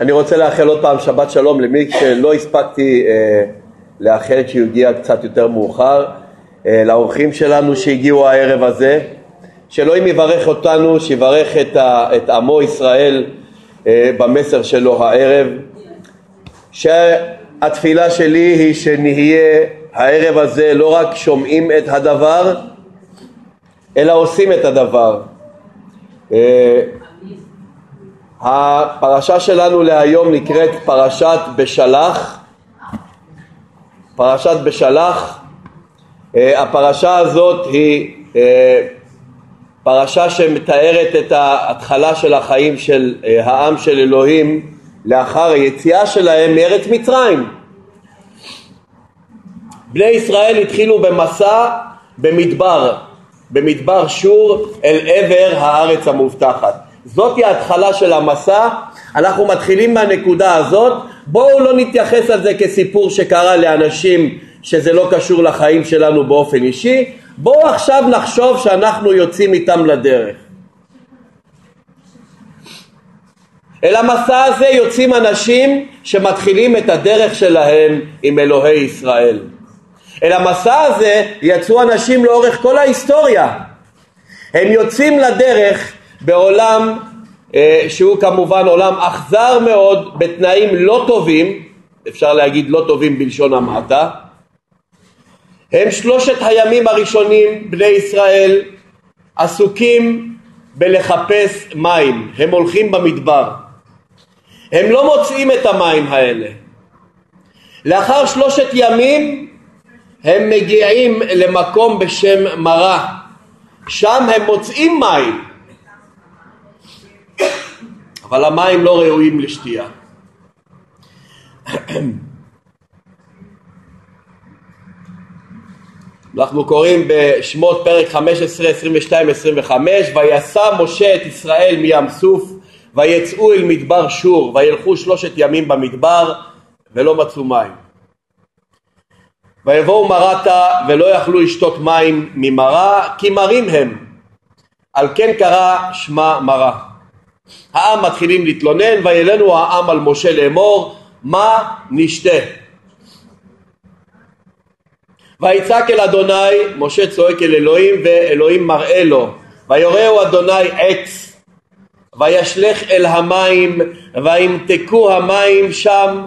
אני רוצה לאחל עוד פעם שבת שלום למי שלא הספקתי אה, לאחל שהוא הגיע קצת יותר מאוחר, אה, לאורחים שלנו שהגיעו הערב הזה, שאלוהים יברך אותנו, שיברך את, ה, את עמו ישראל אה, במסר שלו הערב, שהתפילה שלי היא שנהיה הערב הזה לא רק שומעים את הדבר, אלא עושים את הדבר. אה, הפרשה שלנו להיום נקראת פרשת בשלח, פרשת בשלח. אה, הפרשה הזאת היא אה, פרשה שמתארת את ההתחלה של החיים של העם של אלוהים לאחר היציאה שלהם מארץ מצרים. בני ישראל התחילו במסע במדבר, במדבר שור אל עבר הארץ המובטחת. זאתי ההתחלה של המסע, אנחנו מתחילים מהנקודה הזאת, בואו לא נתייחס על זה כסיפור שקרה לאנשים שזה לא קשור לחיים שלנו באופן אישי, בואו עכשיו נחשוב שאנחנו יוצאים איתם לדרך. אל המסע הזה יוצאים אנשים שמתחילים את הדרך שלהם עם אלוהי ישראל. אל המסע הזה יצאו אנשים לאורך כל ההיסטוריה. הם יוצאים לדרך בעולם אה, שהוא כמובן עולם אכזר מאוד בתנאים לא טובים, אפשר להגיד לא טובים בלשון המעטה. הם שלושת הימים הראשונים בני ישראל עסוקים בלחפש מים, הם הולכים במדבר. הם לא מוצאים את המים האלה. לאחר שלושת ימים הם מגיעים למקום בשם מרה, שם הם מוצאים מים, אבל המים לא ראויים לשתייה. אנחנו קוראים בשמות פרק 15, 22, 25 ויסע משה את ישראל מים סוף ויצאו אל מדבר שור וילכו שלושת ימים במדבר ולא מצאו מים. ויבואו מרתה ולא יכלו לשתות מים ממרה כי מרים הם. על כן קרא שמה מרה העם מתחילים להתלונן וילנו העם על משה לאמור מה נשתה? ויצעק אל אדוני משה צועק אל אלוהים ואלוהים מראה לו ויורהו אדוני עץ וישלך אל המים וימתקו המים שם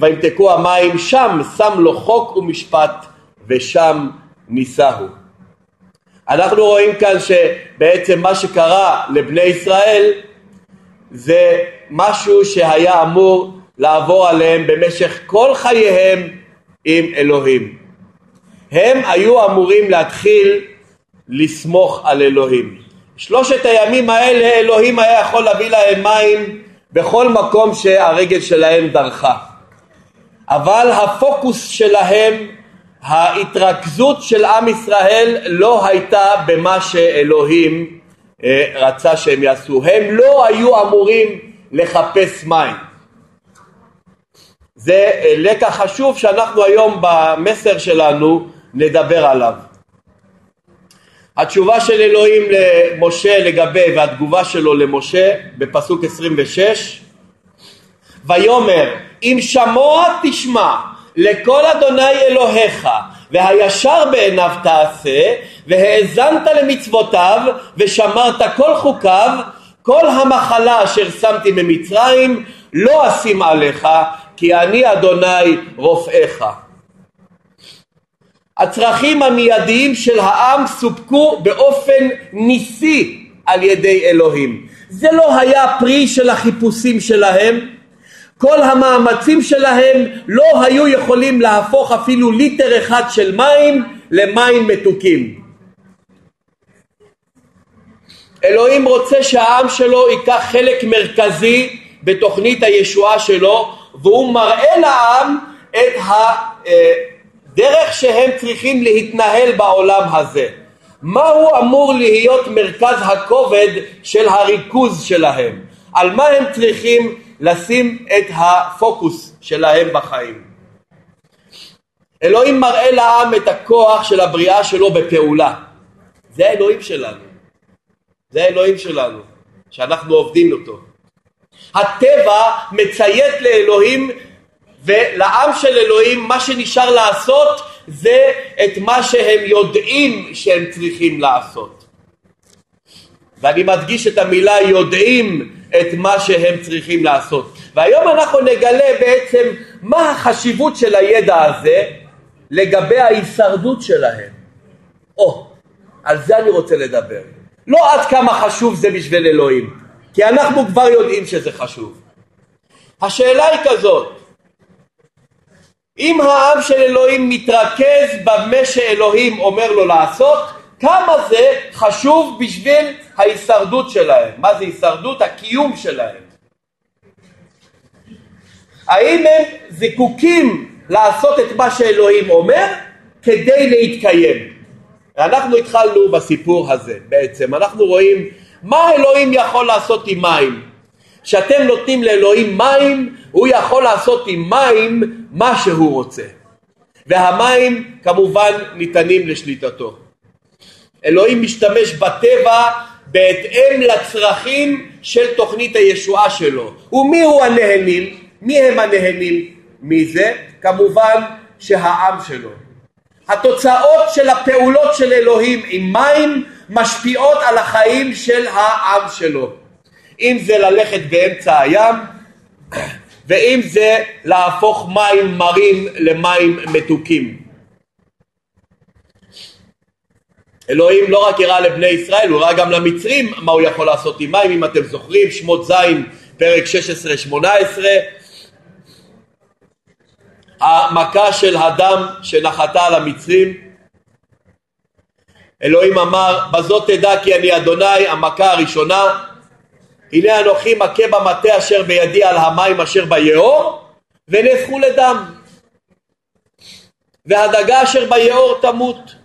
וימתקו המים שם שם לו חוק ומשפט ושם נישאו אנחנו רואים כאן שבעצם מה שקרה לבני ישראל זה משהו שהיה אמור לעבור עליהם במשך כל חייהם עם אלוהים. הם היו אמורים להתחיל לסמוך על אלוהים. שלושת הימים האלה אלוהים היה יכול להביא להם מים בכל מקום שהרגל שלהם דרכה. אבל הפוקוס שלהם ההתרכזות של עם ישראל לא הייתה במה שאלוהים אה, רצה שהם יעשו. הם לא היו אמורים לחפש מים. זה אה, לקח חשוב שאנחנו היום במסר שלנו נדבר עליו. התשובה של אלוהים למשה לגבי והתגובה שלו למשה בפסוק 26 ויאמר אם שמוע תשמע לכל אדוני אלוהיך והישר בעיניו תעשה והאזנת למצוותיו ושמרת כל חוקיו כל המחלה אשר שמתי ממצרים לא אשים עליך כי אני אדוני רופאיך. הצרכים המיידיים של העם סופקו באופן ניסי על ידי אלוהים. זה לא היה פרי של החיפושים שלהם, כל המאמצים שלהם לא היו יכולים להפוך אפילו ליטר אחד של מים למים מתוקים. אלוהים רוצה שהעם שלו ייקח חלק מרכזי בתוכנית הישועה שלו והוא מראה לעם את הדרך שהם צריכים להתנהל בעולם הזה. מהו אמור להיות מרכז הכובד של הריכוז שלהם? על מה הם צריכים לשים את הפוקוס שלהם בחיים. אלוהים מראה לעם את הכוח של הבריאה שלו בפעולה. זה האלוהים שלנו. זה האלוהים שלנו, שאנחנו עובדים אותו. הטבע מציית לאלוהים ולעם של אלוהים מה שנשאר לעשות זה את מה שהם יודעים שהם צריכים לעשות. ואני מדגיש את המילה יודעים את מה שהם צריכים לעשות. והיום אנחנו נגלה בעצם מה החשיבות של הידע הזה לגבי ההישרדות שלהם. או, על זה אני רוצה לדבר. לא עד כמה חשוב זה בשביל אלוהים, כי אנחנו כבר יודעים שזה חשוב. השאלה היא כזאת, אם העם של אלוהים מתרכז במה שאלוהים אומר לו לעשות, כמה זה חשוב בשביל ההישרדות שלהם. מה זה הישרדות? הקיום שלהם. האם הם זקוקים לעשות את מה שאלוהים אומר כדי להתקיים? אנחנו התחלנו בסיפור הזה בעצם, אנחנו רואים מה אלוהים יכול לעשות עם מים. כשאתם נותנים לאלוהים מים, הוא יכול לעשות עם מים מה שהוא רוצה. והמים כמובן ניתנים לשליטתו. אלוהים משתמש בטבע בהתאם לצרכים של תוכנית הישועה שלו. ומי הוא הנהנים? מי הם הנהנים מזה? כמובן שהעם שלו. התוצאות של הפעולות של אלוהים עם מים משפיעות על החיים של העם שלו. אם זה ללכת באמצע הים ואם זה להפוך מים מרים למים מתוקים. אלוהים לא רק הראה לבני ישראל, הוא הראה גם למצרים מה הוא יכול לעשות עם מים, אם אתם זוכרים, שמות ז' פרק 16-18 המכה של הדם שנחתה על המצרים. אלוהים אמר בזאת תדע כי אני אדוני המכה הראשונה. הנה אנוכי מכה במטה אשר בידי על המים אשר ביאור ונהפכו לדם. והדגה אשר ביאור תמות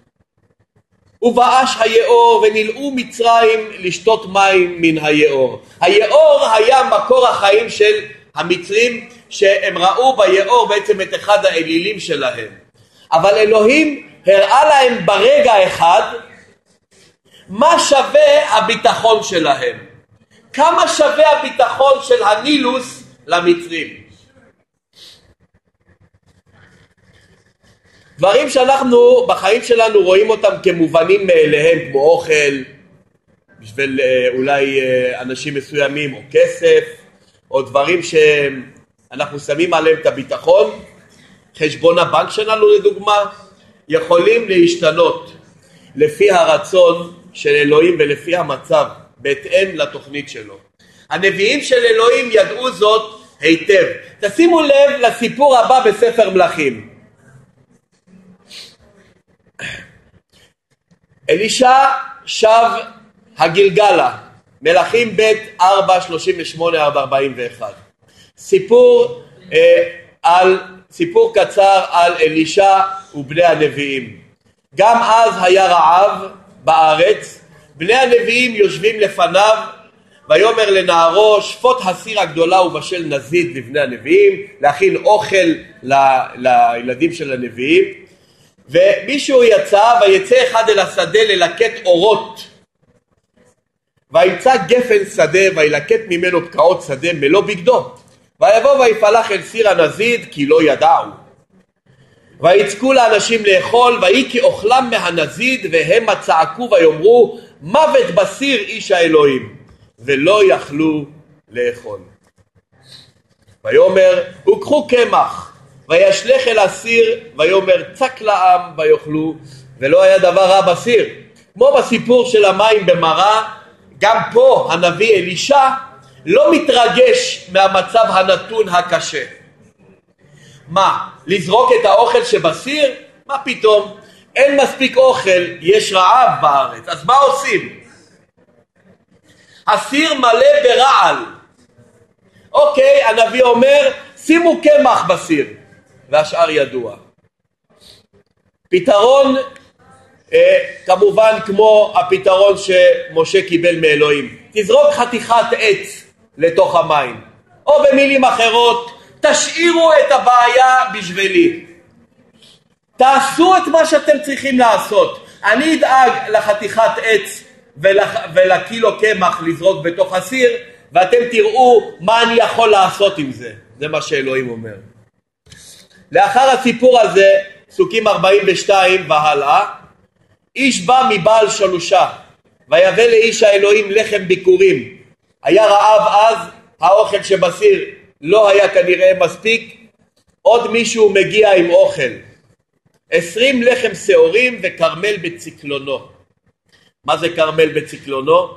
ובאש היאור ונלאו מצרים לשתות מים מן היאור. היאור היה מקור החיים של המצרים שהם ראו ביאור בעצם את אחד האלילים שלהם. אבל אלוהים הראה להם ברגע אחד מה שווה הביטחון שלהם. כמה שווה הביטחון של הנילוס למצרים. דברים שאנחנו בחיים שלנו רואים אותם כמובנים מאליהם כמו אוכל בשביל אה, אולי אה, אנשים מסוימים או כסף או דברים שאנחנו שמים עליהם את הביטחון חשבון הבנק שלנו לדוגמה יכולים להשתנות לפי הרצון של אלוהים ולפי המצב בהתאם לתוכנית שלו. הנביאים של אלוהים ידעו זאת היטב. תשימו לב לסיפור הבא בספר מלכים. אלישע שב הגלגלה, מלכים ב' 4, 38 עד 41. סיפור אה, על, סיפור קצר על אלישע ובני הנביאים. גם אז היה רעב בארץ, בני הנביאים יושבים לפניו, ויאמר לנערו שפוט הסיר הגדולה ובשל נזיד לבני הנביאים, להכין אוכל ל, לילדים של הנביאים. ומישהו יצא ויצא אחד אל השדה ללקט אורות. וימצא גפן שדה וילקט ממנו פקעות שדה מלוא בגדו. ויבוא ויפלח אל סיר הנזיד כי לא ידעו. ויצקו לאנשים לאכול ויהי כי אוכלם מהנזיד והמה צעקו ויאמרו מוות בסיר איש האלוהים. ולא יכלו לאכול. ויאמר וקחו קמח וישלך אל הסיר ויאמר צק לעם ויאכלו ולא היה דבר רע בסיר. כמו בסיפור של המים במרה גם פה הנביא אלישע לא מתרגש מהמצב הנתון הקשה. מה לזרוק את האוכל שבסיר? מה פתאום? אין מספיק אוכל יש רעב בארץ אז מה עושים? הסיר מלא ברעל. אוקיי הנביא אומר שימו קמח בסיר והשאר ידוע. פתרון אה, כמובן כמו הפתרון שמשה קיבל מאלוהים, תזרוק חתיכת עץ לתוך המים, או במילים אחרות, תשאירו את הבעיה בשבילי. תעשו את מה שאתם צריכים לעשות. אני אדאג לחתיכת עץ ולח... ולקילו קמח לזרוק בתוך הסיר, ואתם תראו מה אני יכול לעשות עם זה. זה מה שאלוהים אומר. לאחר הסיפור הזה, פסוקים 42 והלאה, איש בא מבעל שלושה, ויבא לאיש האלוהים לחם ביכורים. היה רעב אז, האוכל שבסיר לא היה כנראה מספיק, עוד מישהו מגיע עם אוכל. עשרים לחם שעורים וכרמל בצקלונו. מה זה כרמל בצקלונו?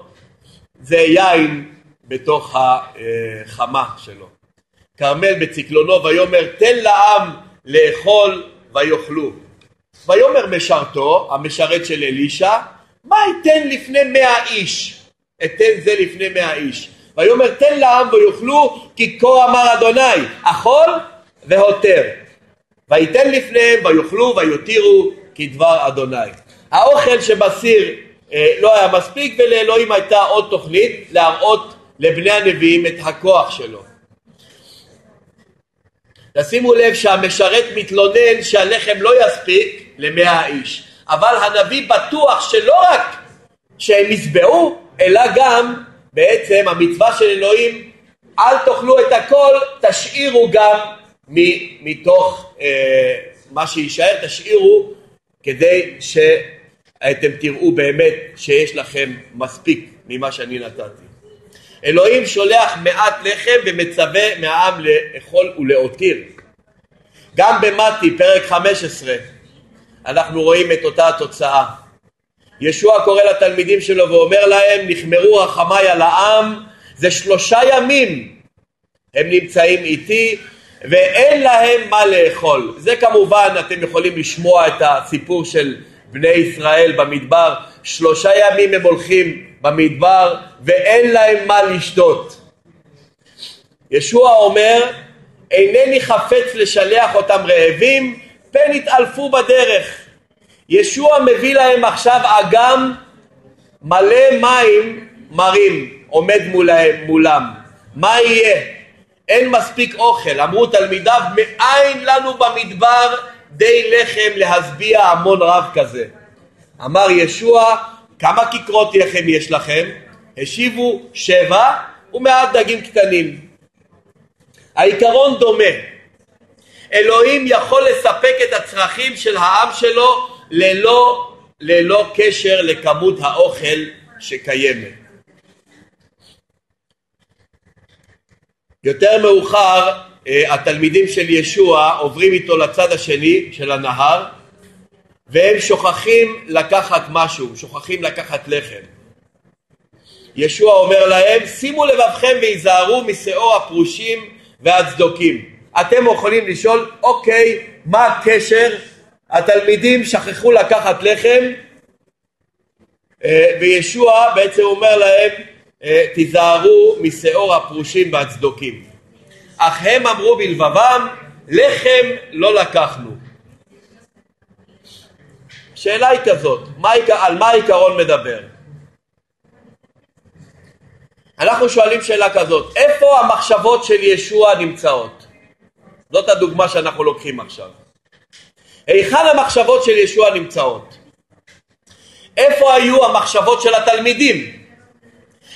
זה יין בתוך החמה שלו. כרמל בצקלונו ויאמר תן לעם לאכול ויאכלו. ויאמר משרתו, המשרת של אלישע, מה אתן לפני מאה איש? אתן זה לפני מאה איש. ויאמר תן לעם ויאכלו כי כה אמר אדוני אכול והותר. ויתן לפניהם ויאכלו ויותירו כדבר אדוני. האוכל שבסיר אה, לא היה מספיק ולאלוהים הייתה עוד תוכנית להראות לבני הנביאים את הכוח שלו. תשימו לב שהמשרת מתלונן שהלחם לא יספיק למאה איש, אבל הנביא בטוח שלא רק שהם ישבעו, אלא גם בעצם המצווה של אלוהים אל תאכלו את הכל, תשאירו גם מתוך אה, מה שיישאר, תשאירו כדי שאתם תראו באמת שיש לכם מספיק ממה שאני נתתי. אלוהים שולח מעט לחם ומצווה מהעם לאכול ולהותיר. גם במתי פרק 15 אנחנו רואים את אותה התוצאה. ישוע קורא לתלמידים שלו ואומר להם נחמרו רחמיי על העם זה שלושה ימים הם נמצאים איתי ואין להם מה לאכול. זה כמובן אתם יכולים לשמוע את הסיפור של בני ישראל במדבר שלושה ימים הם הולכים במדבר ואין להם מה לשתות. ישוע אומר אינני חפץ לשלח אותם רעבים פן יתעלפו בדרך. ישוע מביא להם עכשיו אגם מלא מים מרים עומד מולהם, מולם. מה יהיה? אין מספיק אוכל. אמרו תלמידיו מאין לנו במדבר די לחם להשביע המון רב כזה. אמר ישוע כמה כיכרות לחם יש לכם? השיבו שבע ומעט דגים קטנים. העיקרון דומה. אלוהים יכול לספק את הצרכים של העם שלו ללא, ללא קשר לכמות האוכל שקיימת. יותר מאוחר אה, התלמידים של ישוע עוברים איתו לצד השני של הנהר והם שוכחים לקחת משהו, שוכחים לקחת לחם. ישוע אומר להם, שימו לבבכם והיזהרו משאור הפרושים והצדוקים. אתם יכולים לשאול, אוקיי, מה הקשר? התלמידים שכחו לקחת לחם, אה, וישוע בעצם אומר להם, אה, תיזהרו משאור הפרושים והצדוקים. אך הם אמרו בלבבם, לחם לא לקחנו. השאלה היא כזאת, מה, על מה העיקרון מדבר? אנחנו שואלים שאלה כזאת, איפה המחשבות של ישוע נמצאות? זאת הדוגמה שאנחנו לוקחים עכשיו. היכן המחשבות של ישוע נמצאות? איפה היו המחשבות של התלמידים?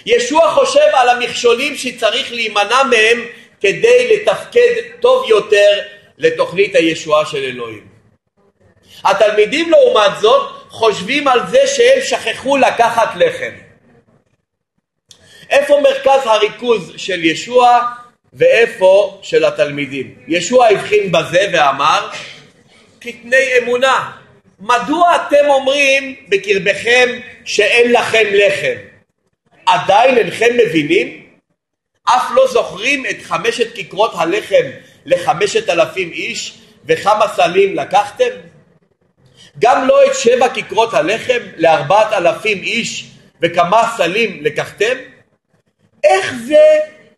ישוע חושב על המכשולים שצריך להימנע מהם כדי לתפקד טוב יותר לתוכנית הישועה של אלוהים. התלמידים לעומת זאת חושבים על זה שהם שכחו לקחת לחם. איפה מרכז הריכוז של ישוע ואיפה של התלמידים? ישוע הבחין בזה ואמר קטני אמונה מדוע אתם אומרים בקרבכם שאין לכם לחם? עדיין אינכם מבינים? אף לא זוכרים את חמשת כיכרות הלחם לחמשת אלפים איש וכמה סלים לקחתם? גם לא את שבע כיכרות הלחם לארבעת אלפים איש וכמה סלים לקחתם? איך זה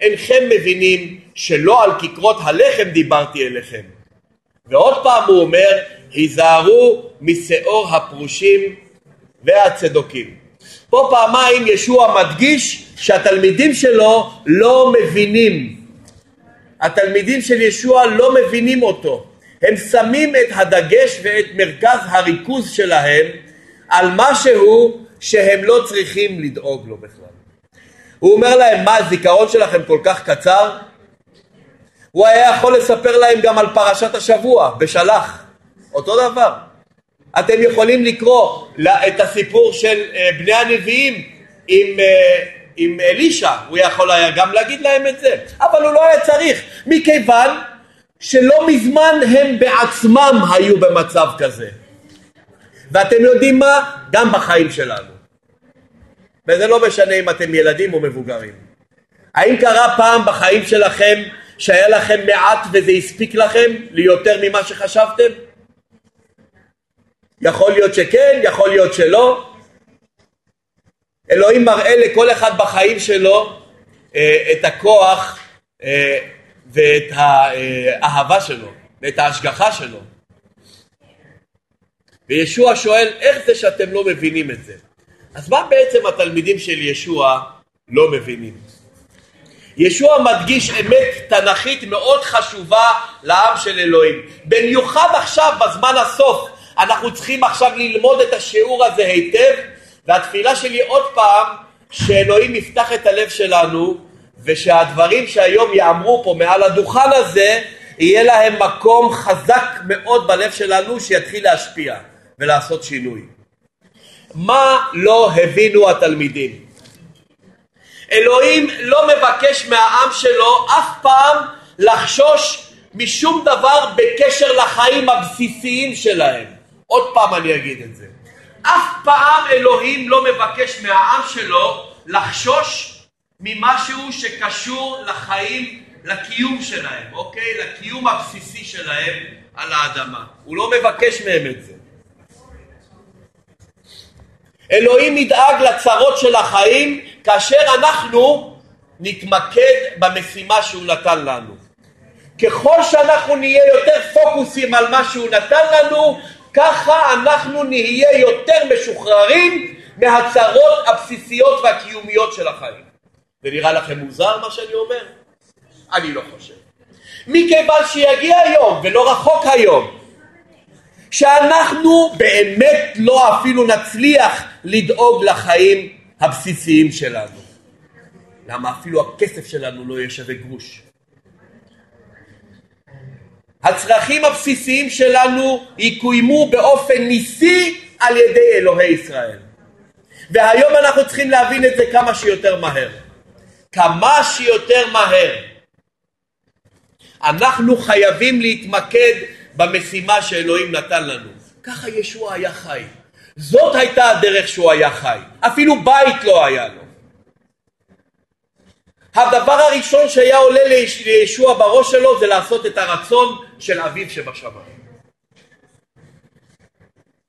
אינכם מבינים שלא על כיכרות הלחם דיברתי אליכם? ועוד פעם הוא אומר, היזהרו משאור הפרושים והצדוקים. פה פעמיים ישוע מדגיש שהתלמידים שלו לא מבינים. התלמידים של ישוע לא מבינים אותו. הם שמים את הדגש ואת מרכז הריכוז שלהם על משהו שהם לא צריכים לדאוג לו בכלל. הוא אומר להם, מה הזיכרון שלכם כל כך קצר? הוא היה יכול לספר להם גם על פרשת השבוע, בשלח, אותו דבר. אתם יכולים לקרוא את הסיפור של אה, בני הנביאים עם, אה, עם אלישע, הוא יכול היה גם להגיד להם את זה, אבל הוא לא היה צריך, מכיוון שלא מזמן הם בעצמם היו במצב כזה. ואתם יודעים מה? גם בחיים שלנו. וזה לא משנה אם אתם ילדים או מבוגרים. האם קרה פעם בחיים שלכם שהיה לכם מעט וזה הספיק לכם ליותר ממה שחשבתם? יכול להיות שכן, יכול להיות שלא. אלוהים מראה לכל אחד בחיים שלו אה, את הכוח אה, ואת האהבה שלו ואת ההשגחה שלו. וישוע שואל, איך זה שאתם לא מבינים את זה? אז מה בעצם התלמידים של ישוע לא מבינים? ישוע מדגיש אמת תנכית מאוד חשובה לעם של אלוהים. במיוחד עכשיו בזמן הסוף אנחנו צריכים עכשיו ללמוד את השיעור הזה היטב והתפילה שלי עוד פעם שאלוהים יפתח את הלב שלנו ושהדברים שהיום יאמרו פה מעל הדוכן הזה יהיה להם מקום חזק מאוד בלב שלנו שיתחיל להשפיע ולעשות שינוי. מה לא הבינו התלמידים? אלוהים לא מבקש מהעם שלו אף פעם לחשוש משום דבר בקשר לחיים הבסיסיים שלהם. עוד פעם אני אגיד את זה. אף פעם אלוהים לא מבקש מהעם שלו לחשוש ממשהו שקשור לחיים, לקיום שלהם, אוקיי? לקיום הבסיסי שלהם על האדמה. הוא לא מבקש מהם את זה. אלוהים ידאג לצרות של החיים כאשר אנחנו נתמקד במשימה שהוא נתן לנו. ככל שאנחנו נהיה יותר פוקוסים על מה שהוא נתן לנו, ככה אנחנו נהיה יותר משוחררים מהצרות הבסיסיות והקיומיות של החיים. זה נראה לכם מוזר מה שאני אומר? אני לא חושב. מכיוון שיגיע היום, ולא רחוק היום, שאנחנו באמת לא אפילו נצליח לדאוג לחיים הבסיסיים שלנו. למה אפילו הכסף שלנו לא יהיה שווה גרוש. הצרכים הבסיסיים שלנו יקוימו באופן ניסי על ידי אלוהי ישראל. והיום אנחנו צריכים להבין את זה כמה שיותר מהר. כמה שיותר מהר. אנחנו חייבים להתמקד במשימה שאלוהים נתן לנו. ככה ישוע היה חי. זאת הייתה הדרך שהוא היה חי. אפילו בית לא היה לו. הדבר הראשון שהיה עולה לישוע בראש שלו זה לעשות את הרצון של אביו שבשמיים.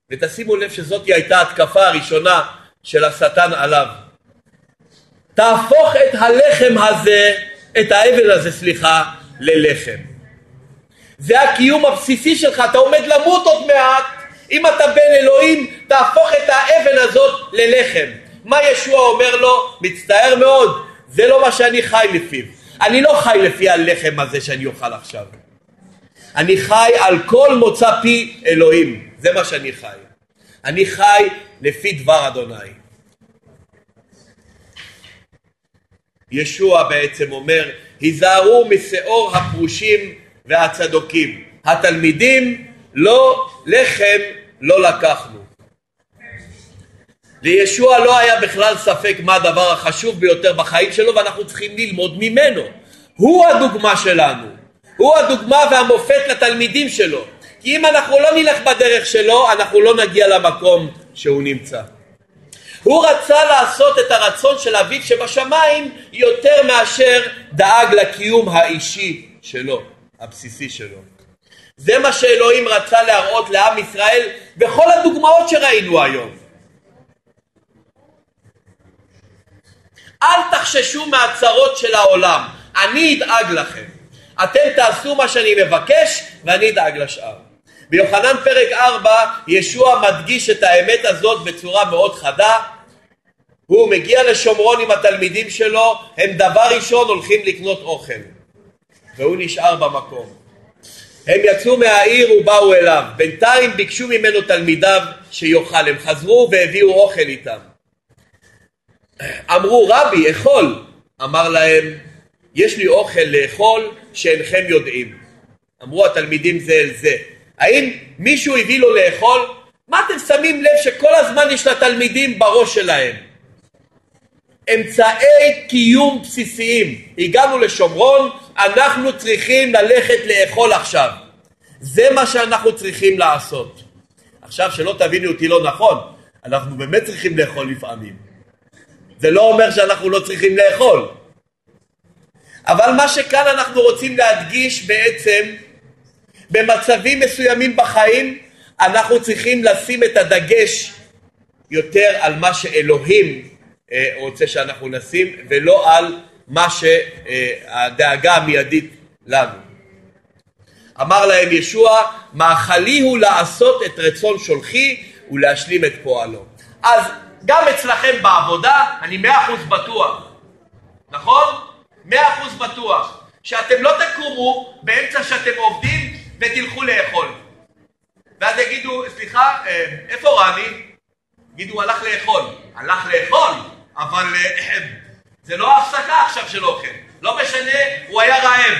ותשימו לב שזאת הייתה התקפה הראשונה של השטן עליו. תהפוך את הלחם הזה, את האבל הזה, סליחה, ללחם. זה הקיום הבסיסי שלך, אתה עומד למות עוד מעט, אם אתה בן אלוהים, תהפוך את האבן הזאת ללחם. מה ישוע אומר לו? מצטער מאוד, זה לא מה שאני חי לפיו. אני לא חי לפי הלחם הזה שאני אוכל עכשיו. אני חי על כל מוצא פי אלוהים, זה מה שאני חי. אני חי לפי דבר אדוני. ישוע בעצם אומר, היזהרו משאור הפרושים והצדוקים. התלמידים לא לחם לא לקחנו. לישוע לא היה בכלל ספק מה הדבר החשוב ביותר בחיים שלו ואנחנו צריכים ללמוד ממנו. הוא הדוגמה שלנו. הוא הדוגמה והמופת לתלמידים שלו. כי אם אנחנו לא נלך בדרך שלו, אנחנו לא נגיע למקום שהוא נמצא. הוא רצה לעשות את הרצון של אביו שבשמיים יותר מאשר דאג לקיום האישי שלו, הבסיסי שלו. זה מה שאלוהים רצה להראות לעם ישראל בכל הדוגמאות שראינו היום. אל תחששו מהצרות של העולם, אני אדאג לכם. אתם תעשו מה שאני מבקש ואני אדאג לשאר. ביוחנן פרק 4 ישוע מדגיש את האמת הזאת בצורה מאוד חדה. הוא מגיע לשומרון עם התלמידים שלו, הם דבר ראשון הולכים לקנות אוכל. והוא נשאר במקום. הם יצאו מהעיר ובאו אליו. בינתיים ביקשו ממנו תלמידיו שיאכל. הם חזרו והביאו אוכל איתם. אמרו רבי אכול, אמר להם יש לי אוכל לאכול שאינכם יודעים. אמרו התלמידים זה אל זה. האם מישהו הביא לו לאכול? מה אתם שמים לב שכל הזמן יש לתלמידים בראש שלהם? אמצעי קיום בסיסיים. הגענו לשומרון, אנחנו צריכים ללכת לאכול עכשיו. זה מה שאנחנו צריכים לעשות. עכשיו שלא תבינו אותי לא נכון, אנחנו באמת צריכים לאכול לפעמים. זה לא אומר שאנחנו לא צריכים לאכול. אבל מה שכאן אנחנו רוצים להדגיש בעצם, במצבים מסוימים בחיים אנחנו צריכים לשים את הדגש יותר על מה שאלוהים רוצה שאנחנו נשים ולא על מה שהדאגה המיידית לנו. אמר להם ישוע, מאכלי הוא לעשות את רצון שולחי ולהשלים את פועלו. אז גם אצלכם בעבודה, אני מאה אחוז בטוח, נכון? מאה אחוז בטוח, שאתם לא תקומו באמצע שאתם עובדים ותלכו לאכול. ואז יגידו, סליחה, אה, איפה רני? יגידו, הלך לאכול. הלך לאכול, אבל אה, זה לא הפסקה עכשיו של אוכל. לא משנה, הוא היה רעב.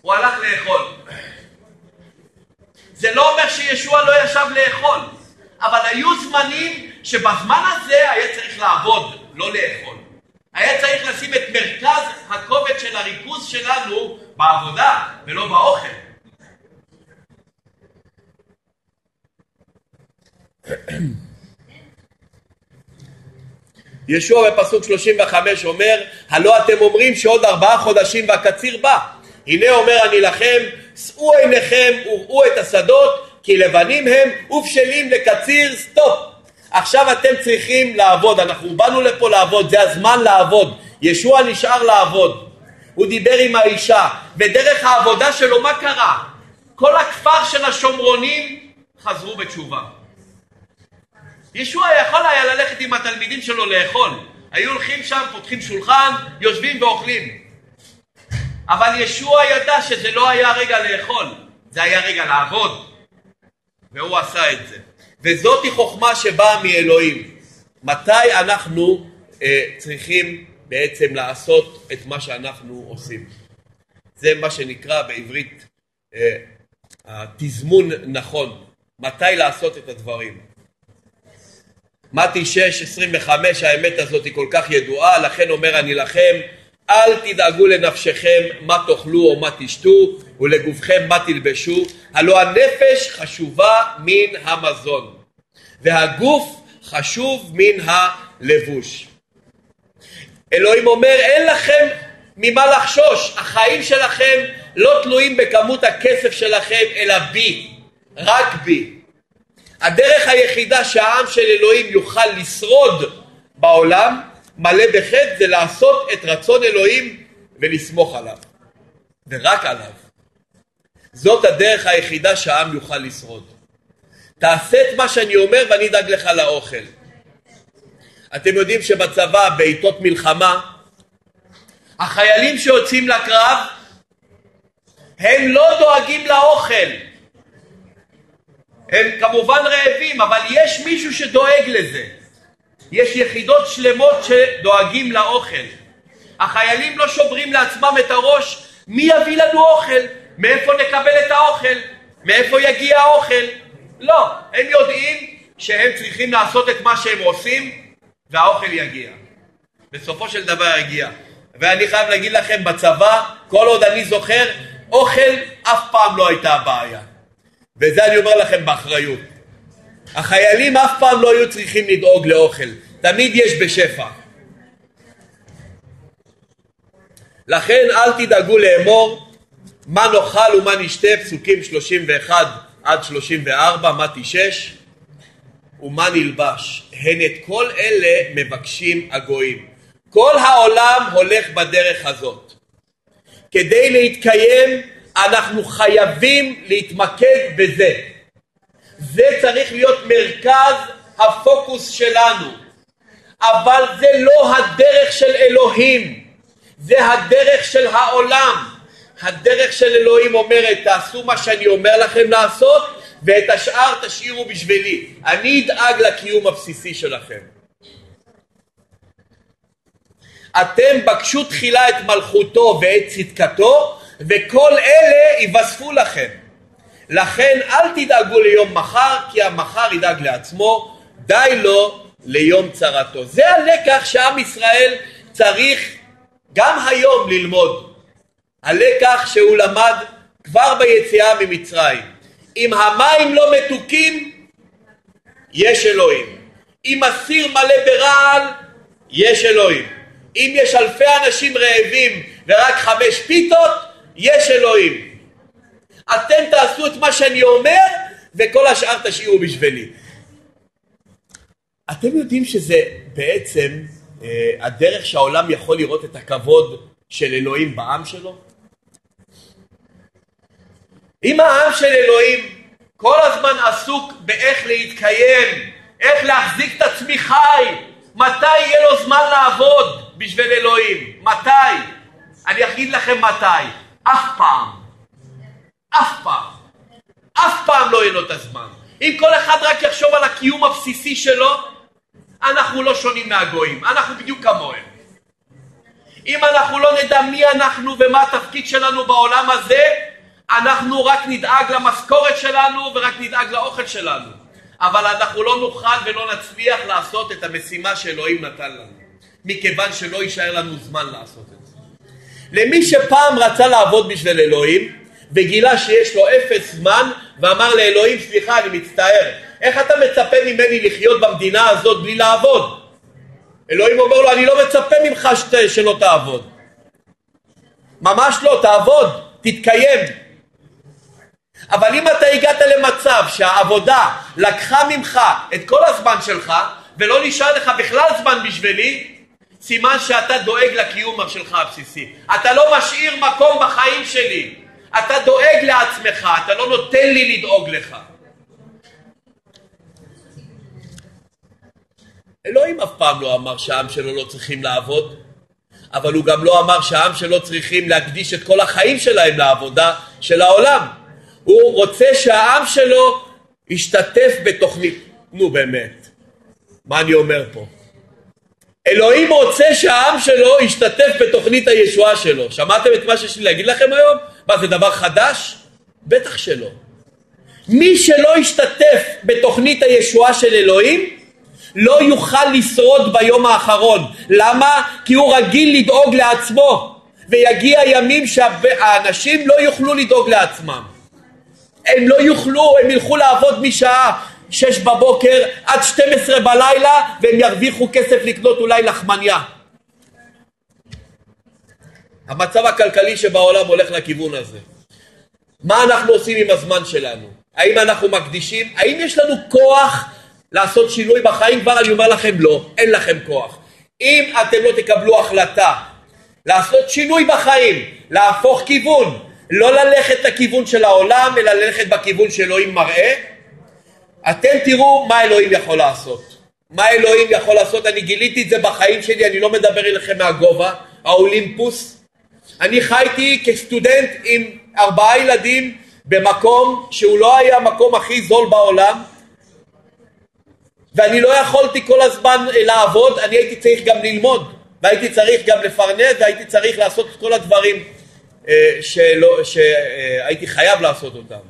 הוא הלך לאכול. זה לא אומר שישוע לא ישב לאכול, אבל היו זמנים שבזמן הזה היה צריך לעבוד, לא לאכול. היה צריך לשים את מרכז הכובד של הריכוז שלנו בעבודה ולא באוכל. ישוע בפסוק 35 אומר, הלא אתם אומרים שעוד ארבעה חודשים והקציר בא. הנה אומר אני לכם, שאו עיניכם וראו את השדות, כי לבנים הם ובשלים לקציר סטופ. עכשיו אתם צריכים לעבוד, אנחנו באנו לפה לעבוד, זה הזמן לעבוד. ישוע נשאר לעבוד. הוא דיבר עם האישה, ודרך העבודה שלו מה קרה? כל הכפר של השומרונים חזרו בתשובה. ישוע יכול היה ללכת עם התלמידים שלו לאכול. היו הולכים שם, פותחים שולחן, יושבים ואוכלים. אבל ישוע ידע שזה לא היה רגע לאכול, זה היה רגע לעבוד. והוא עשה את זה. וזאתי חוכמה שבאה מאלוהים. מתי אנחנו אה, צריכים בעצם לעשות את מה שאנחנו עושים? זה מה שנקרא בעברית אה, התזמון נכון. מתי לעשות את הדברים. מתי 6, 25, האמת הזאת היא כל כך ידועה, לכן אומר אני לכם, אל תדאגו לנפשכם מה תאכלו או מה תשתו, ולגופכם מה תלבשו, הלא הנפש חשובה מן המזון, והגוף חשוב מן הלבוש. אלוהים אומר, אין לכם ממה לחשוש, החיים שלכם לא תלויים בכמות הכסף שלכם, אלא בי, רק בי. הדרך היחידה שהעם של אלוהים יוכל לשרוד בעולם מלא בחטא זה לעשות את רצון אלוהים ולסמוך עליו. ורק עליו. זאת הדרך היחידה שהעם יוכל לשרוד. תעשה את מה שאני אומר ואני אדאג לך לאוכל. אתם יודעים שבצבא בעיתות מלחמה החיילים שיוצאים לקרב הם לא דואגים לאוכל הם כמובן רעבים, אבל יש מישהו שדואג לזה. יש יחידות שלמות שדואגים לאוכל. החיילים לא שוברים לעצמם את הראש, מי יביא לנו אוכל? מאיפה נקבל את האוכל? מאיפה יגיע האוכל? לא, הם יודעים שהם צריכים לעשות את מה שהם עושים והאוכל יגיע. בסופו של דבר יגיע. ואני חייב להגיד לכם, בצבא, כל עוד אני זוכר, אוכל אף פעם לא הייתה הבעיה. וזה אני אומר לכם באחריות. החיילים אף פעם לא היו צריכים לדאוג לאוכל, תמיד יש בשפע. לכן אל תדאגו לאמור מה נאכל ומה נשתה, פסוקים 31 עד 34, מתי 6, ומה נלבש. הן את כל אלה מבקשים הגויים. כל העולם הולך בדרך הזאת. כדי להתקיים אנחנו חייבים להתמקד בזה. זה צריך להיות מרכז הפוקוס שלנו. אבל זה לא הדרך של אלוהים, זה הדרך של העולם. הדרך של אלוהים אומרת, תעשו מה שאני אומר לכם לעשות, ואת השאר תשאירו בשבילי. אני אדאג לקיום הבסיסי שלכם. אתם בקשו תחילה את מלכותו ואת צדקתו וכל אלה יבספו לכם. לכן אל תדאגו ליום מחר כי המחר ידאג לעצמו די לו ליום צרתו. זה הלקח שעם ישראל צריך גם היום ללמוד. הלקח שהוא למד כבר ביציאה ממצרים. אם המים לא מתוקים, יש אלוהים. אם הסיר מלא ברעל, יש אלוהים. אם יש אלפי אנשים רעבים ורק חמש פיתות, יש אלוהים. אתם תעשו את מה שאני אומר וכל השאר תשאירו בשבילי. אתם יודעים שזה בעצם אה, הדרך שהעולם יכול לראות את הכבוד של אלוהים בעם שלו? אם העם של אלוהים כל הזמן עסוק באיך להתקיים, איך להחזיק את עצמי חי, מתי יהיה לו זמן לעבוד בשביל אלוהים? מתי? אני אגיד לכם מתי. אף פעם. אף פעם. אף פעם לא יהיה לו את הזמן. אם כל אחד רק יחשוב על הקיום הבסיסי שלו, אנחנו לא שונים מהגויים, אנחנו בדיוק כמוהם. אם אנחנו לא נדע מי אנחנו ומה התפקיד שלנו בעולם הזה, אנחנו רק נדאג למשכורת שלנו ורק נדאג לאוכל שלנו. אבל אנחנו לא נוכל ולא נצליח לעשות את המשימה שאלוהים נתן לנו, מכיוון שלא יישאר לנו זמן לעשות. למי שפעם רצה לעבוד בשביל אלוהים, וגילה שיש לו אפס זמן, ואמר לאלוהים, סליחה, אני מצטער, איך אתה מצפה ממני לחיות במדינה הזאת בלי לעבוד? אלוהים אומר לו, אני לא מצפה ממך שלא תעבוד. ממש לא, תעבוד, תתקיים. אבל אם אתה הגעת למצב שהעבודה לקחה ממך את כל הזמן שלך ולא נשאר לך בכלל זמן בשבילי, סימן שאתה דואג לקיום שלך הבסיסי. אתה לא משאיר מקום בחיים שלי. אתה דואג לעצמך, אתה לא נותן לי לדאוג לך. אלוהים אף פעם לא אמר שהעם שלו לא צריכים לעבוד, אבל הוא גם לא אמר שהעם שלו צריכים להקדיש את כל החיים שלהם לעבודה של העולם. הוא רוצה שהעם שלו ישתתף בתוכנית. נו באמת, מה אני אומר פה? אלוהים רוצה שהעם שלו ישתתף בתוכנית הישועה שלו. שמעתם את מה שיש לי להגיד לכם היום? מה זה דבר חדש? בטח שלא. מי שלא ישתתף בתוכנית הישועה של אלוהים לא יוכל לשרוד ביום האחרון. למה? כי הוא רגיל לדאוג לעצמו ויגיע ימים שהאנשים לא יוכלו לדאוג לעצמם. הם לא יוכלו, הם ילכו לעבוד משעה שש בבוקר עד 12 בלילה והם ירוויחו כסף לקנות אולי לחמניה. המצב הכלכלי שבעולם הולך לכיוון הזה. מה אנחנו עושים עם הזמן שלנו? האם אנחנו מקדישים? האם יש לנו כוח לעשות שינוי בחיים? כבר אני אומר לכם לא, אין לכם כוח. אם אתם לא תקבלו החלטה לעשות שינוי בחיים, להפוך כיוון, לא ללכת לכיוון של העולם, אלא ללכת בכיוון שאלוהים מראה, אתם תראו מה אלוהים יכול לעשות. מה אלוהים יכול לעשות, אני גיליתי את זה בחיים שלי, אני לא מדבר אליכם מהגובה, האולימפוס. אני חייתי כסטודנט עם ארבעה ילדים במקום שהוא לא היה המקום הכי זול בעולם, ואני לא יכולתי כל הזמן לעבוד, אני הייתי צריך גם ללמוד, והייתי צריך גם לפרנס, והייתי צריך לעשות את כל הדברים אה, שלא, שהייתי חייב לעשות אותם.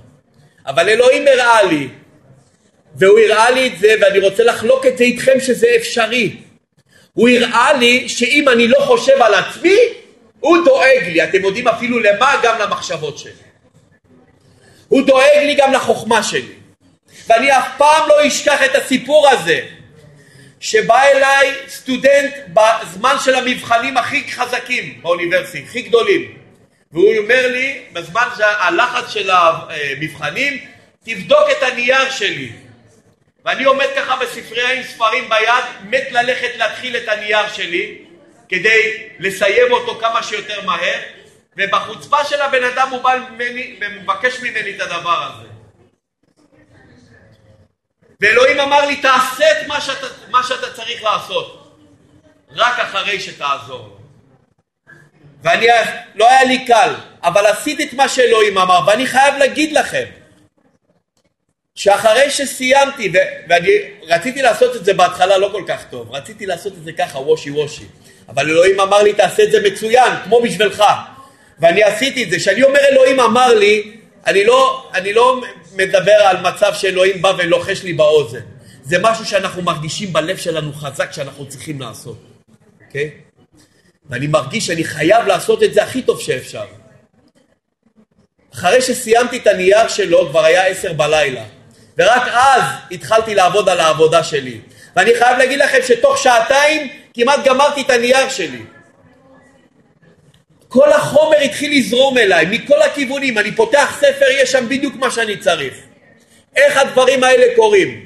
אבל אלוהים הראה לי והוא הראה לי את זה ואני רוצה לחלוק את זה איתכם שזה אפשרי. הוא הראה לי שאם אני לא חושב על עצמי, הוא דואג לי, אתם יודעים אפילו למה? גם למחשבות שלי. הוא דואג לי גם לחוכמה שלי. ואני אף פעם לא אשכח את הסיפור הזה, שבא אליי סטודנט בזמן של המבחנים הכי חזקים באוניברסיטה, הכי גדולים, והוא אומר לי, בזמן הלחץ של המבחנים, תבדוק את הנייר שלי. ואני עומד ככה בספרייה עם ספרים ביד, מת ללכת להתחיל את הנייר שלי כדי לסיים אותו כמה שיותר מהר, ובחוצפה של הבן אדם הוא בא ממני ומבקש ממני את הדבר הזה. ואלוהים אמר לי, תעשה את מה שאתה, מה שאתה צריך לעשות, רק אחרי שתעזור. ואני, לא היה לי קל, אבל עשיתי את מה שאלוהים אמר, ואני חייב להגיד לכם, שאחרי שסיימתי, ו- ואני רציתי לעשות את זה בהתחלה לא כל כך טוב, רציתי לעשות את זה ככה וושי וושי, אבל אלוהים אמר לי תעשה את זה מצוין, כמו בשבילך. ואני עשיתי את זה. כשאני אומר אלוהים אמר לי, אני לא, אני לא מדבר על מצב שאלוהים בא ולוחש לי באוזן. זה משהו שאנחנו מרגישים בלב שלנו חזק שאנחנו צריכים לעשות, אוקיי? Okay? ואני מרגיש שאני חייב לעשות את זה הכי טוב שאפשר. אחרי שסיימתי את הנייר שלו כבר היה עשר בלילה ורק אז התחלתי לעבוד על העבודה שלי. ואני חייב להגיד לכם שתוך שעתיים כמעט גמרתי את הנייר שלי. כל החומר התחיל לזרום אליי מכל הכיוונים. אני פותח ספר יש שם בדיוק מה שאני צריך. איך הדברים האלה קורים?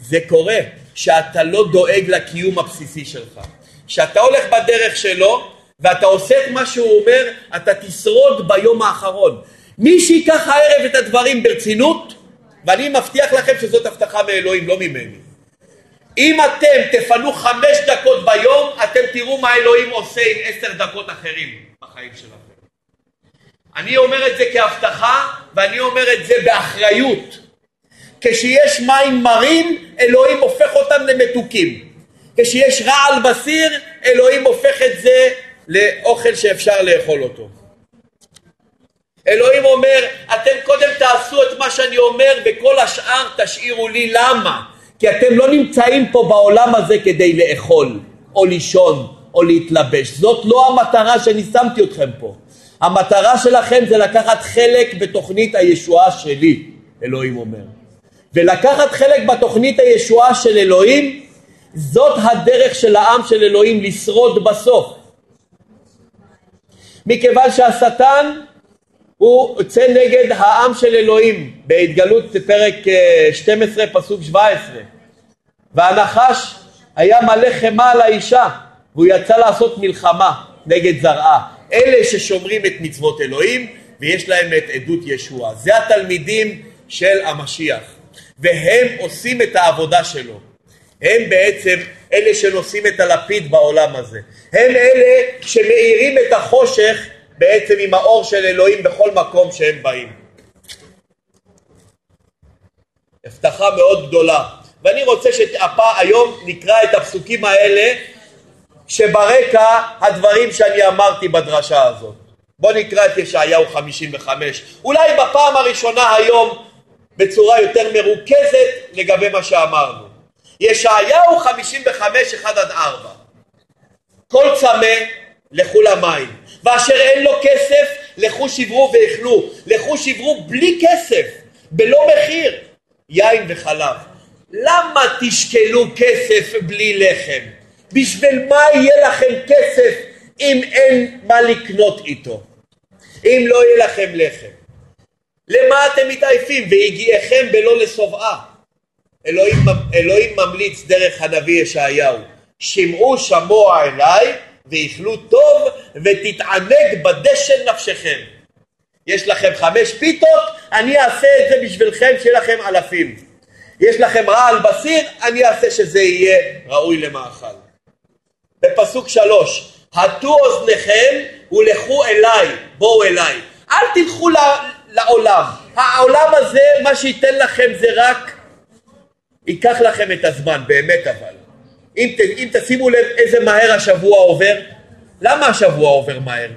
זה קורה שאתה לא דואג לקיום הבסיסי שלך. כשאתה הולך בדרך שלו ואתה עושה את מה שהוא אומר, אתה תשרוד ביום האחרון. מי שיקח הערב את הדברים ברצינות, ואני מבטיח לכם שזאת הבטחה מאלוהים, לא ממני. אם אתם תפנו חמש דקות ביום, אתם תראו מה אלוהים עושה עם עשר דקות אחרים בחיים שלכם. אני אומר את זה כהבטחה, ואני אומר את זה באחריות. כשיש מים מרים, אלוהים הופך אותם למתוקים. כשיש רעל בסיר, אלוהים הופך את זה לאוכל שאפשר לאכול אותו. אלוהים אומר, אתם קודם תעשו את מה שאני אומר וכל השאר תשאירו לי. למה? כי אתם לא נמצאים פה בעולם הזה כדי לאכול, או לישון, או להתלבש. זאת לא המטרה שאני שמתי אתכם פה. המטרה שלכם זה לקחת חלק בתוכנית הישועה שלי, אלוהים אומר. ולקחת חלק בתוכנית הישועה של אלוהים זאת הדרך של העם של אלוהים לשרוד בסוף. מכיוון שהשטן הוא יוצא נגד העם של אלוהים בהתגלות פרק 12 אה, פסוק 17 והנחש היה מלא חמא על האישה והוא יצא לעשות מלחמה נגד זרעה. אלה ששומרים את מצוות אלוהים ויש להם את עדות ישוע. זה התלמידים של המשיח. והם עושים את העבודה שלו. הם בעצם אלה שנושאים את הלפיד בעולם הזה. הם אלה שמאירים את החושך בעצם עם האור של אלוהים בכל מקום שהם באים. הבטחה מאוד גדולה. ואני רוצה שהיום נקרא את הפסוקים האלה שברקע הדברים שאני אמרתי בדרשה הזאת. בואו נקרא את ישעיהו 55. אולי בפעם הראשונה היום בצורה יותר מרוכזת לגבי מה שאמרנו. ישעיהו 55, 1 עד 4. כל צמא, לכו למים. ואשר אין לו כסף, לכו שברו ואכלו. לכו שברו בלי כסף, בלא מחיר, יין וחלב. למה תשקלו כסף בלי לחם? בשביל מה יהיה לכם כסף אם אין מה לקנות איתו? אם לא יהיה לכם לחם? למה אתם מתעייפים? והגיעכם בלא לשובעה. אלוהים, אלוהים ממליץ דרך הנביא ישעיהו, שמעו שמוע אליי ואיכלו טוב ותתענג בדשן נפשכם. יש לכם חמש פיתות, אני אעשה את זה בשבילכם שיהיה לכם אלפים. יש לכם רעל בסיר, אני אעשה שזה יהיה ראוי למאכל. בפסוק שלוש, הטו אוזניכם ולכו אליי, בואו אליי. אל תלכו לעולם. העולם הזה, מה שייתן לכם זה רק ייקח לכם את הזמן, באמת אבל. אם, אם תשימו לב איזה מהר השבוע עובר, למה השבוע עובר מהר?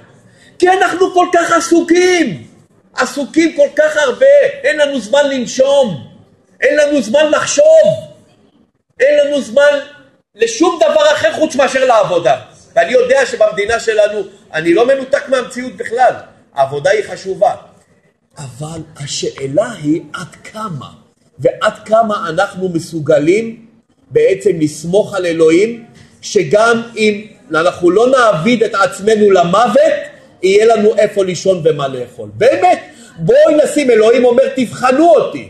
כי אנחנו כל כך עסוקים, עסוקים כל כך הרבה, אין לנו זמן לנשום, אין לנו זמן לחשוב, אין לנו זמן לשום דבר אחר חוץ מאשר לעבודה. ואני יודע שבמדינה שלנו אני לא מנותק מהמציאות בכלל, העבודה היא חשובה. אבל השאלה היא עד כמה. ועד כמה אנחנו מסוגלים בעצם לסמוך על אלוהים שגם אם אנחנו לא נעביד את עצמנו למוות יהיה לנו איפה לישון ומה לאכול. באמת, בואי נשים, אלוהים אומר תבחנו אותי.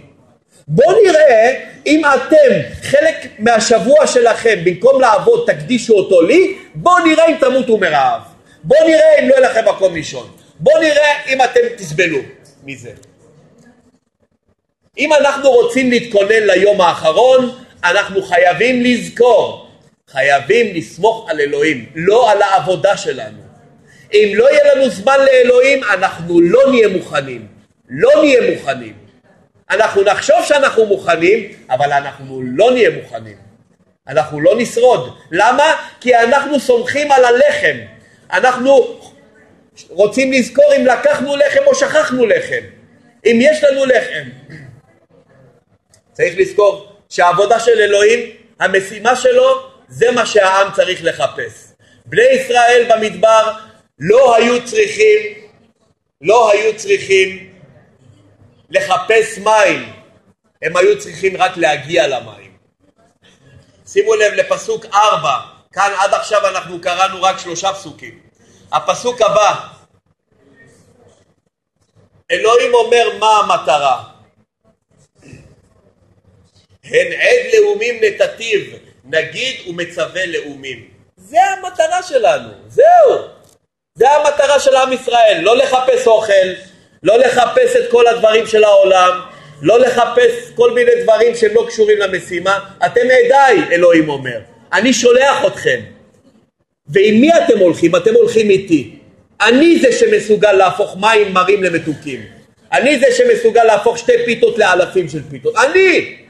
בואו נראה אם אתם חלק מהשבוע שלכם במקום לעבוד תקדישו אותו לי, בואו נראה אם תמותו מרעב. בואו נראה אם לא יהיה לכם מקום לישון. בואו נראה אם אתם תסבלו מזה. אם אנחנו רוצים להתכונן ליום האחרון, אנחנו חייבים לזכור, חייבים לסמוך על אלוהים, לא על העבודה שלנו. אם לא יהיה לנו זמן לאלוהים, אנחנו לא נהיה מוכנים. לא נהיה מוכנים. אנחנו נחשוב שאנחנו מוכנים, אבל אנחנו לא נהיה מוכנים. אנחנו לא נשרוד. למה? כי אנחנו סומכים על הלחם. אנחנו רוצים לזכור אם לקחנו לחם או שכחנו לחם. אם יש לנו לחם. צריך לזכור שהעבודה של אלוהים, המשימה שלו, זה מה שהעם צריך לחפש. בני ישראל במדבר לא היו צריכים, לא היו צריכים לחפש מים, הם היו צריכים רק להגיע למים. שימו לב לפסוק ארבע, כאן עד עכשיו אנחנו קראנו רק שלושה פסוקים. הפסוק הבא, אלוהים אומר מה המטרה. הן עד לאומים נתתיו, נגיד ומצווה לאומים. זה המטרה שלנו, זהו. זה המטרה של עם ישראל, לא לחפש אוכל, לא לחפש את כל הדברים של העולם, לא לחפש כל מיני דברים שהם לא קשורים למשימה. אתם עדיי, אלוהים אומר. אני שולח אתכם. ועם מי אתם הולכים? אתם הולכים איתי. אני זה שמסוגל להפוך מים מרים למתוקים. אני זה שמסוגל להפוך שתי פיתות לאלפים של פיתות. אני!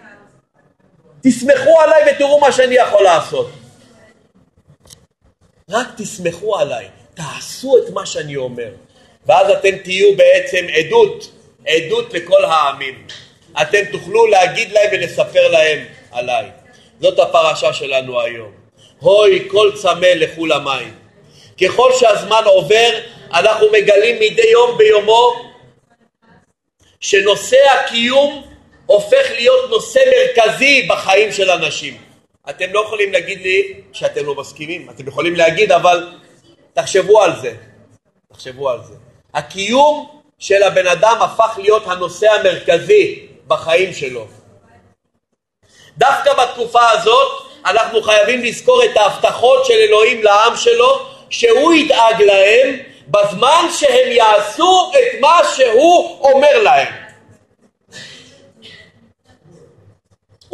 תסמכו עליי ותראו מה שאני יכול לעשות. רק תסמכו עליי, תעשו את מה שאני אומר. ואז אתם תהיו בעצם עדות, עדות לכל העמים. אתם תוכלו להגיד להם ולספר להם עליי. זאת הפרשה שלנו היום. הוי כל צמא לכו למים. ככל שהזמן עובר אנחנו מגלים מדי יום ביומו שנושא הקיום הופך להיות נושא מרכזי בחיים של אנשים. אתם לא יכולים להגיד לי שאתם לא מסכימים, אתם יכולים להגיד אבל תחשבו על זה, תחשבו על זה. הקיום של הבן אדם הפך להיות הנושא המרכזי בחיים שלו. דווקא בתקופה הזאת אנחנו חייבים לזכור את ההבטחות של אלוהים לעם שלו שהוא ידאג להם בזמן שהם יעשו את מה שהוא אומר להם.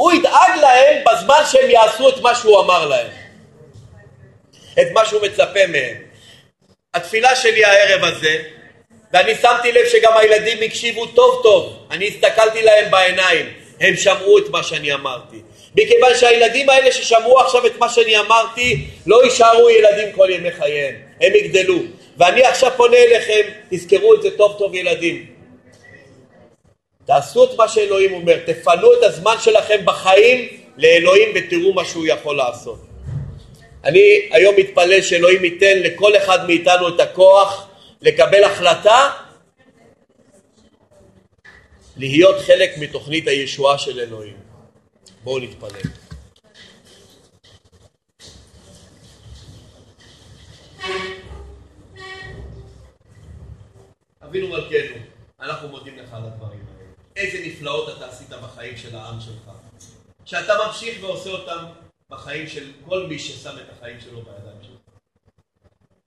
הוא ידאג להם בזמן שהם יעשו את מה שהוא אמר להם, את מה שהוא מצפה מהם. התפילה שלי הערב הזה, ואני שמתי לב שגם הילדים הקשיבו טוב טוב, אני הסתכלתי להם בעיניים, הם שמעו את מה שאני אמרתי. מכיוון שהילדים האלה ששמעו עכשיו את מה שאני אמרתי, לא יישארו ילדים כל ימי חייהם, הם יגדלו. ואני עכשיו פונה אליכם, תזכרו את זה טוב טוב ילדים. תעשו את מה שאלוהים אומר, תפנו את הזמן שלכם בחיים לאלוהים ותראו מה שהוא יכול לעשות. אני היום מתפלל שאלוהים ייתן לכל אחד מאיתנו את הכוח לקבל החלטה להיות חלק מתוכנית הישועה של אלוהים. בואו נתפלל. אבינו מלכנו, אנחנו מודים לך על הדברים. איזה נפלאות אתה עשית בחיים של העם שלך. שאתה ממשיך ועושה אותם בחיים של כל מי ששם את החיים שלו בידיים שלך.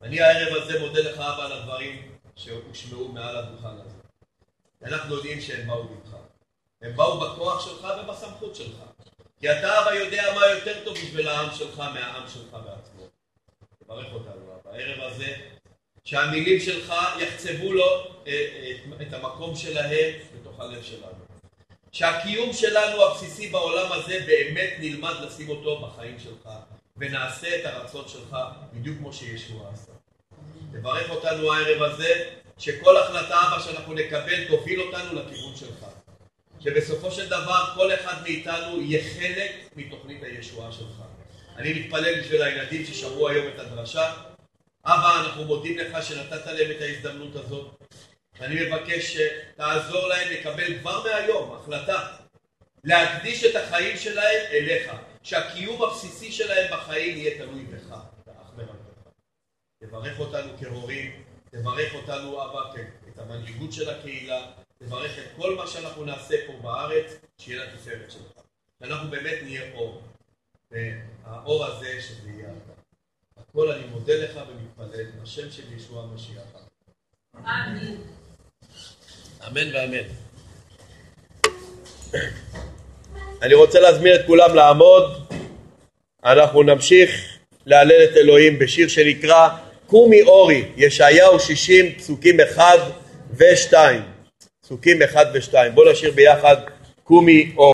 אני הערב הזה מודה לך אבא על הדברים שהושמעו מעל הדוכן הזה. אנחנו יודעים שהם באו ממך. הם באו בכוח שלך ובסמכות שלך. כי אתה אבא יודע מה יותר טוב בשביל העם שלך מהעם שלך בעצמו. תברך אותנו אבא. הערב הזה שהמילים שלך יחצבו לו אה, אה, את המקום שלהם הלב שלנו. שהקיום שלנו הבסיסי בעולם הזה באמת נלמד לשים אותו בחיים שלך ונעשה את הרצון שלך בדיוק כמו שישוע עשה. תברך אותנו הערב הזה שכל החלטה אבא שאנחנו נקבל תוביל אותנו לכיוון שלך. שבסופו של דבר כל אחד מאיתנו יהיה חלק מתוכנית הישועה שלך. אני מתפלל בשביל הילדים ששמעו היום את הדרשה אבא, אנחנו מודים לך שנתת להם את ההזדמנות הזאת. אני מבקש שתעזור להם לקבל כבר מהיום החלטה להקדיש את החיים שלהם אליך, שהקיום הבסיסי שלהם בחיים יהיה תלוי בך, ואך ורק. תברך אותנו כהורים, תברך אותנו אבא, את המנהיגות של הקהילה, תברך את כל מה שאנחנו נעשה פה בארץ, שיהיה לתפארת שלך. שאנחנו באמת נהיה אור, והאור הזה שזה יהיה אתה. הכל אני מודה לך ומתפלל, בשם של ישוע המשיח. אמן. אמן ואמן. אני רוצה להזמין את כולם לעמוד. אנחנו נמשיך להלל את אלוהים בשיר שנקרא קומי אורי, ישעיהו 60, פסוקים 1 ו-2. פסוקים 1 ו-2. בואו נשיר ביחד קומי אורי.